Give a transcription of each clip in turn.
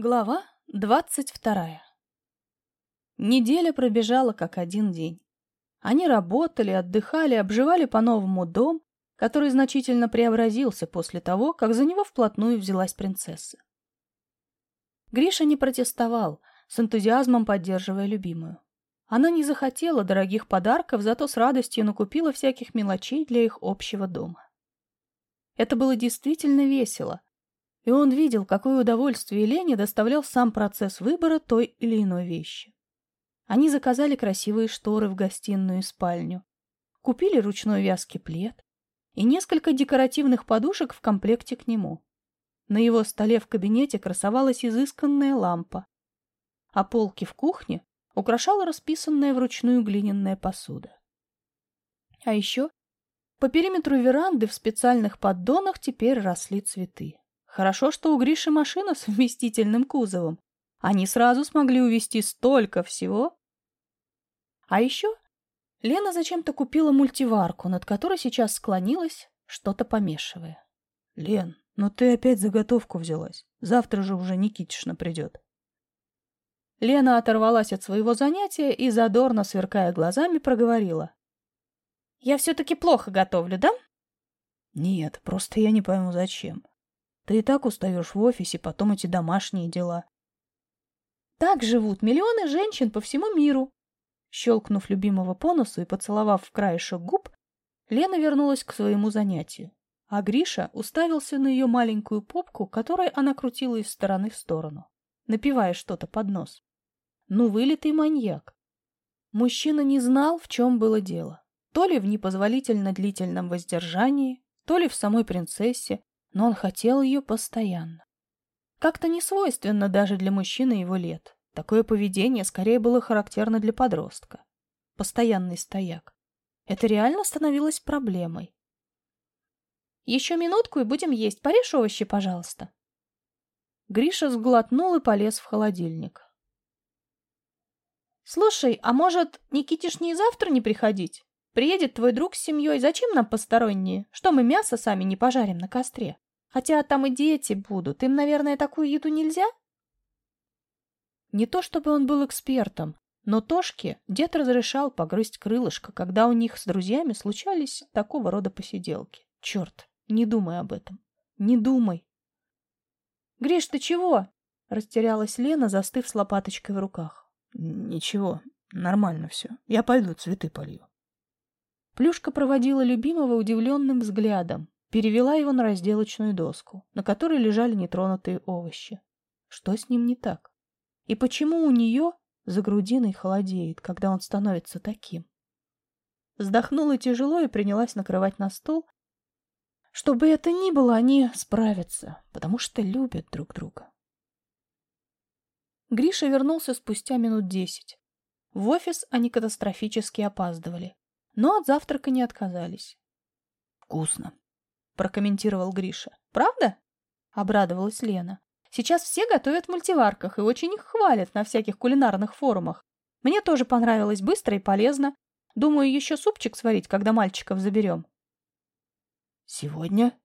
Глава двадцать вторая Неделя пробежала как один день. Они работали, отдыхали, обживали по-новому дом, который значительно преобразился после того, как за него вплотную взялась принцесса. Гриша не протестовал, с энтузиазмом поддерживая любимую. Она не захотела дорогих подарков, зато с радостью накупила всяких мелочей для их общего дома. Это было действительно весело, и он видел, какое удовольствие Лене доставлял сам процесс выбора той или иной вещи. Они заказали красивые шторы в гостиную и спальню, купили ручной вязкий плед и несколько декоративных подушек в комплекте к нему. На его столе в кабинете красовалась изысканная лампа, а полки в кухне украшала расписанная вручную глиняная посуда. А еще по периметру веранды в специальных поддонах теперь росли цветы. Хорошо, что у Гриши машина с вместительным кузовом. Они сразу смогли увезти столько всего. А еще Лена зачем-то купила мультиварку, над которой сейчас склонилась, что-то помешивая. — Лен, ну ты опять заготовку взялась. Завтра же уже Никитишна придет. Лена оторвалась от своего занятия и, задорно сверкая глазами, проговорила. — Я все-таки плохо готовлю, да? — Нет, просто я не пойму, зачем. Ты и так устаешь в офисе, потом эти домашние дела. Так живут миллионы женщин по всему миру. Щелкнув любимого по носу и поцеловав в краешек губ, Лена вернулась к своему занятию, а Гриша уставился на ее маленькую попку, которой она крутила из стороны в сторону, напивая что-то под нос. Ну, вылитый маньяк. Мужчина не знал, в чем было дело. То ли в непозволительно длительном воздержании, то ли в самой принцессе, но он хотел ее постоянно. Как-то не свойственно даже для мужчины его лет. Такое поведение скорее было характерно для подростка. Постоянный стояк. Это реально становилось проблемой. «Еще минутку и будем есть. Порежь овощи, пожалуйста». Гриша сглотнул и полез в холодильник. «Слушай, а может, Никитиш не завтра не приходить? Приедет твой друг с семьей, зачем нам посторонние? Что мы мясо сами не пожарим на костре? Хотя там и дети будут, им, наверное, такую еду нельзя?» Не то чтобы он был экспертом, но Тошке дед разрешал погрызть крылышко, когда у них с друзьями случались такого рода посиделки. Черт, не думай об этом. Не думай. «Гриш, ты чего?» — растерялась Лена, застыв с лопаточкой в руках. «Ничего, нормально все. Я пойду цветы полью». Плюшка проводила любимого удивленным взглядом, перевела его на разделочную доску, на которой лежали нетронутые овощи. Что с ним не так? И почему у нее за грудиной холодеет, когда он становится таким? Вздохнула тяжело и принялась накрывать на стол. Что бы это ни было, они справятся, потому что любят друг друга. Гриша вернулся спустя минут десять. В офис они катастрофически опаздывали но от завтрака не отказались. «Вкусно», — прокомментировал Гриша. «Правда?» — обрадовалась Лена. «Сейчас все готовят в мультиварках и очень их хвалят на всяких кулинарных форумах. Мне тоже понравилось быстро и полезно. Думаю, еще супчик сварить, когда мальчиков заберем». «Сегодня?»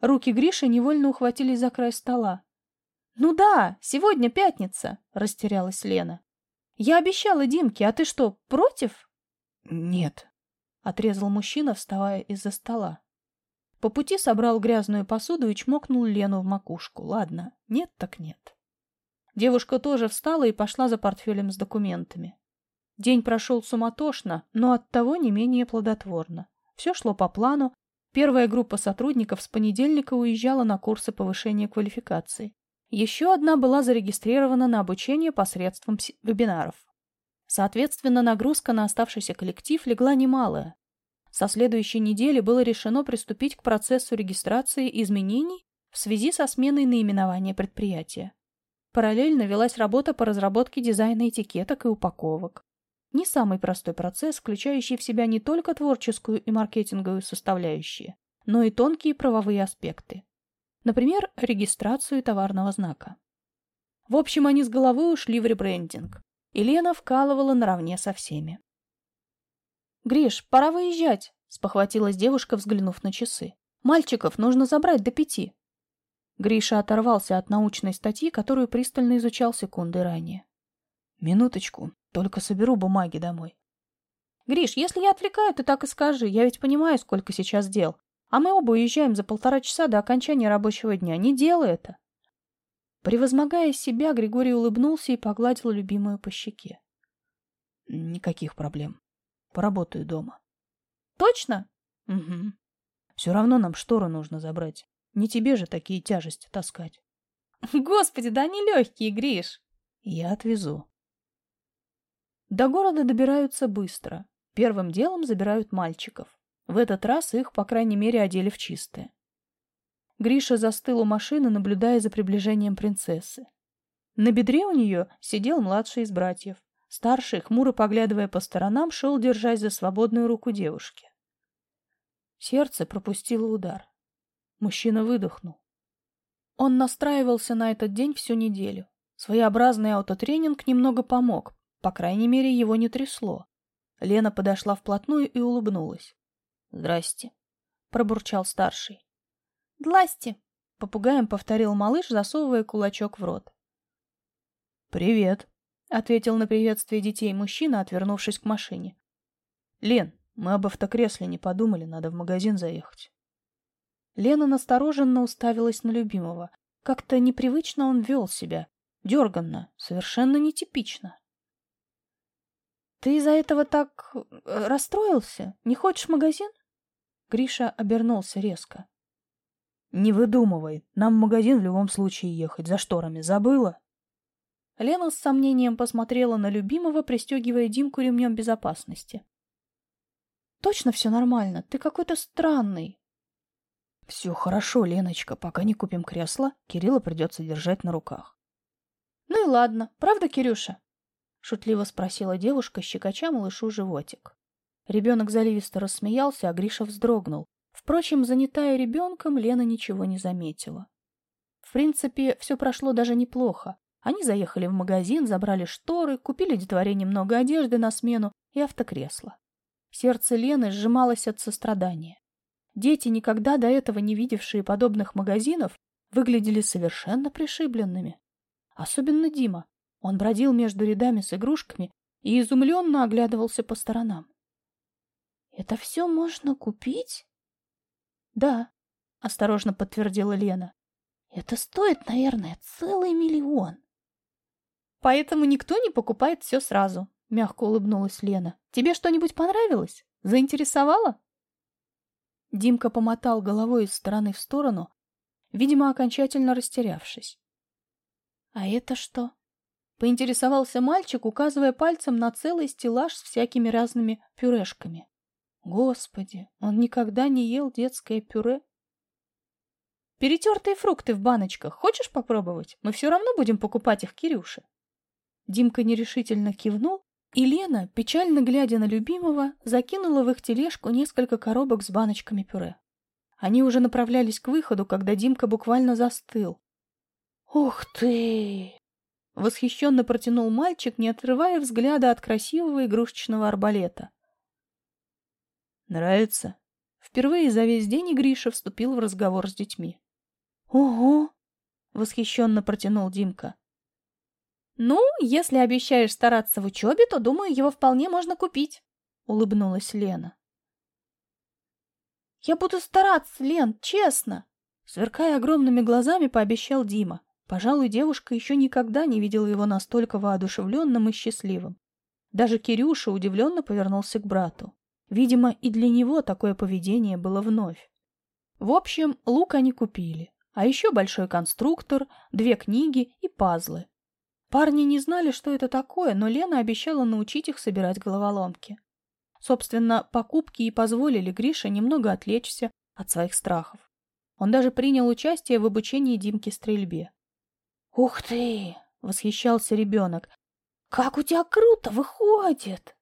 Руки Гриши невольно ухватились за край стола. «Ну да, сегодня пятница», — растерялась Лена. «Я обещала Димке, а ты что, против?» «Нет», — отрезал мужчина, вставая из-за стола. По пути собрал грязную посуду и чмокнул Лену в макушку. Ладно, нет так нет. Девушка тоже встала и пошла за портфелем с документами. День прошел суматошно, но оттого не менее плодотворно. Все шло по плану. Первая группа сотрудников с понедельника уезжала на курсы повышения квалификации. Еще одна была зарегистрирована на обучение посредством вебинаров. Соответственно, нагрузка на оставшийся коллектив легла немалая. Со следующей недели было решено приступить к процессу регистрации изменений в связи со сменой наименования предприятия. Параллельно велась работа по разработке дизайна этикеток и упаковок. Не самый простой процесс, включающий в себя не только творческую и маркетинговую составляющие, но и тонкие правовые аспекты. Например, регистрацию товарного знака. В общем, они с головой ушли в ребрендинг и Лена вкалывала наравне со всеми. «Гриш, пора выезжать», — спохватилась девушка, взглянув на часы. «Мальчиков нужно забрать до пяти». Гриша оторвался от научной статьи, которую пристально изучал секунды ранее. Минуточку, только соберу бумаги домой. Гриш, если я отвлекаю, ты так и скажи. Я ведь понимаю, сколько сейчас дел. А мы оба уезжаем за полтора часа до окончания рабочего дня. Не делай это. Превозмогая себя, Григорий улыбнулся и погладил любимую по щеке. Никаких проблем. Поработаю дома. Точно? Угу. Все равно нам шторы нужно забрать. Не тебе же такие тяжести таскать. Господи, да они легкие, Гриш. Я отвезу. До города добираются быстро. Первым делом забирают мальчиков. В этот раз их, по крайней мере, одели в чистое. Гриша застыл у машины, наблюдая за приближением принцессы. На бедре у нее сидел младший из братьев. Старший, хмуро поглядывая по сторонам, шел, держась за свободную руку девушки. Сердце пропустило удар. Мужчина выдохнул. Он настраивался на этот день всю неделю. Своеобразный аутотренинг немного помог, по крайней мере, его не трясло. Лена подошла вплотную и улыбнулась. «Здрасте», — пробурчал старший. «Дласти», — попугаем повторил малыш, засовывая кулачок в рот. «Привет», — ответил на приветствие детей мужчина, отвернувшись к машине. «Лен, мы об автокресле не подумали, надо в магазин заехать». Лена настороженно уставилась на любимого. Как-то непривычно он вел себя. Дерганно, совершенно нетипично. «Ты из-за этого так э, расстроился? Не хочешь в магазин?» Гриша обернулся резко. «Не выдумывай. Нам в магазин в любом случае ехать. За шторами. Забыла?» Лена с сомнением посмотрела на любимого, пристегивая Димку ремнем безопасности. «Точно все нормально? Ты какой-то странный». «Все хорошо, Леночка. Пока не купим кресло, Кирилла придется держать на руках». «Ну и ладно. Правда, Кирюша?» шутливо спросила девушка, щекоча малышу животик. Ребенок заливисто рассмеялся, а Гриша вздрогнул. Впрочем, занятая ребенком, Лена ничего не заметила. В принципе, все прошло даже неплохо. Они заехали в магазин, забрали шторы, купили детворе немного одежды на смену и автокресло. Сердце Лены сжималось от сострадания. Дети, никогда до этого не видевшие подобных магазинов, выглядели совершенно пришибленными. Особенно Дима. Он бродил между рядами с игрушками и изумленно оглядывался по сторонам. «Это все можно купить?» «Да», — осторожно подтвердила Лена. «Это стоит, наверное, целый миллион». «Поэтому никто не покупает все сразу», — мягко улыбнулась Лена. «Тебе что-нибудь понравилось? Заинтересовало?» Димка помотал головой из стороны в сторону, видимо, окончательно растерявшись. «А это что?» Поинтересовался мальчик, указывая пальцем на целый стеллаж с всякими разными пюрешками. Господи, он никогда не ел детское пюре. Перетертые фрукты в баночках. Хочешь попробовать? Мы все равно будем покупать их Кирюше. Димка нерешительно кивнул, и Лена, печально глядя на любимого, закинула в их тележку несколько коробок с баночками пюре. Они уже направлялись к выходу, когда Димка буквально застыл. «Ух ты!» Восхищенно протянул мальчик, не отрывая взгляда от красивого игрушечного арбалета. «Нравится?» Впервые за весь день Гриша вступил в разговор с детьми. «Ого!» — восхищенно протянул Димка. «Ну, если обещаешь стараться в учебе, то, думаю, его вполне можно купить», — улыбнулась Лена. «Я буду стараться, Лен, честно!» Сверкая огромными глазами, пообещал Дима. Пожалуй, девушка еще никогда не видела его настолько воодушевленным и счастливым. Даже Кирюша удивленно повернулся к брату. Видимо, и для него такое поведение было вновь. В общем, лук они купили, а еще большой конструктор, две книги и пазлы. Парни не знали, что это такое, но Лена обещала научить их собирать головоломки. Собственно, покупки и позволили Грише немного отвлечься от своих страхов. Он даже принял участие в обучении Димки стрельбе. «Ух ты!» — восхищался ребенок. «Как у тебя круто выходит!»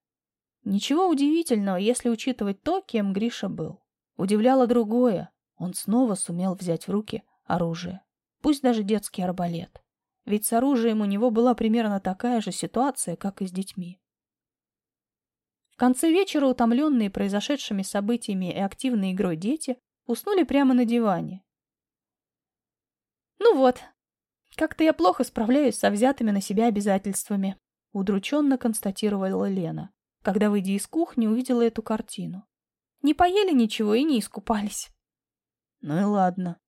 Ничего удивительного, если учитывать то, кем Гриша был. Удивляло другое. Он снова сумел взять в руки оружие. Пусть даже детский арбалет. Ведь с оружием у него была примерно такая же ситуация, как и с детьми. В конце вечера утомленные произошедшими событиями и активной игрой дети уснули прямо на диване, Ну вот, как-то я плохо справляюсь со взятыми на себя обязательствами, удрученно констатировала Лена, когда, выйдя из кухни, увидела эту картину. Не поели ничего и не искупались. Ну и ладно.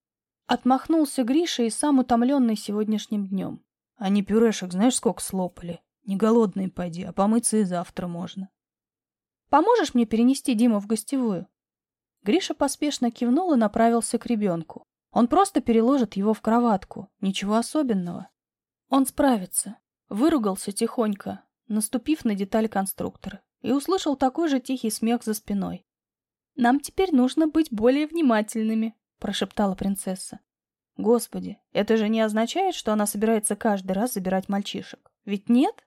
Отмахнулся Гриша и сам утомленный сегодняшним днем. Они пюрешек знаешь сколько слопали? Не голодные пойди, а помыться и завтра можно. Поможешь мне перенести Диму в гостевую? Гриша поспешно кивнул и направился к ребенку. Он просто переложит его в кроватку. Ничего особенного. Он справится. Выругался тихонько, наступив на деталь конструктора, и услышал такой же тихий смех за спиной. «Нам теперь нужно быть более внимательными», — прошептала принцесса. «Господи, это же не означает, что она собирается каждый раз забирать мальчишек. Ведь нет?»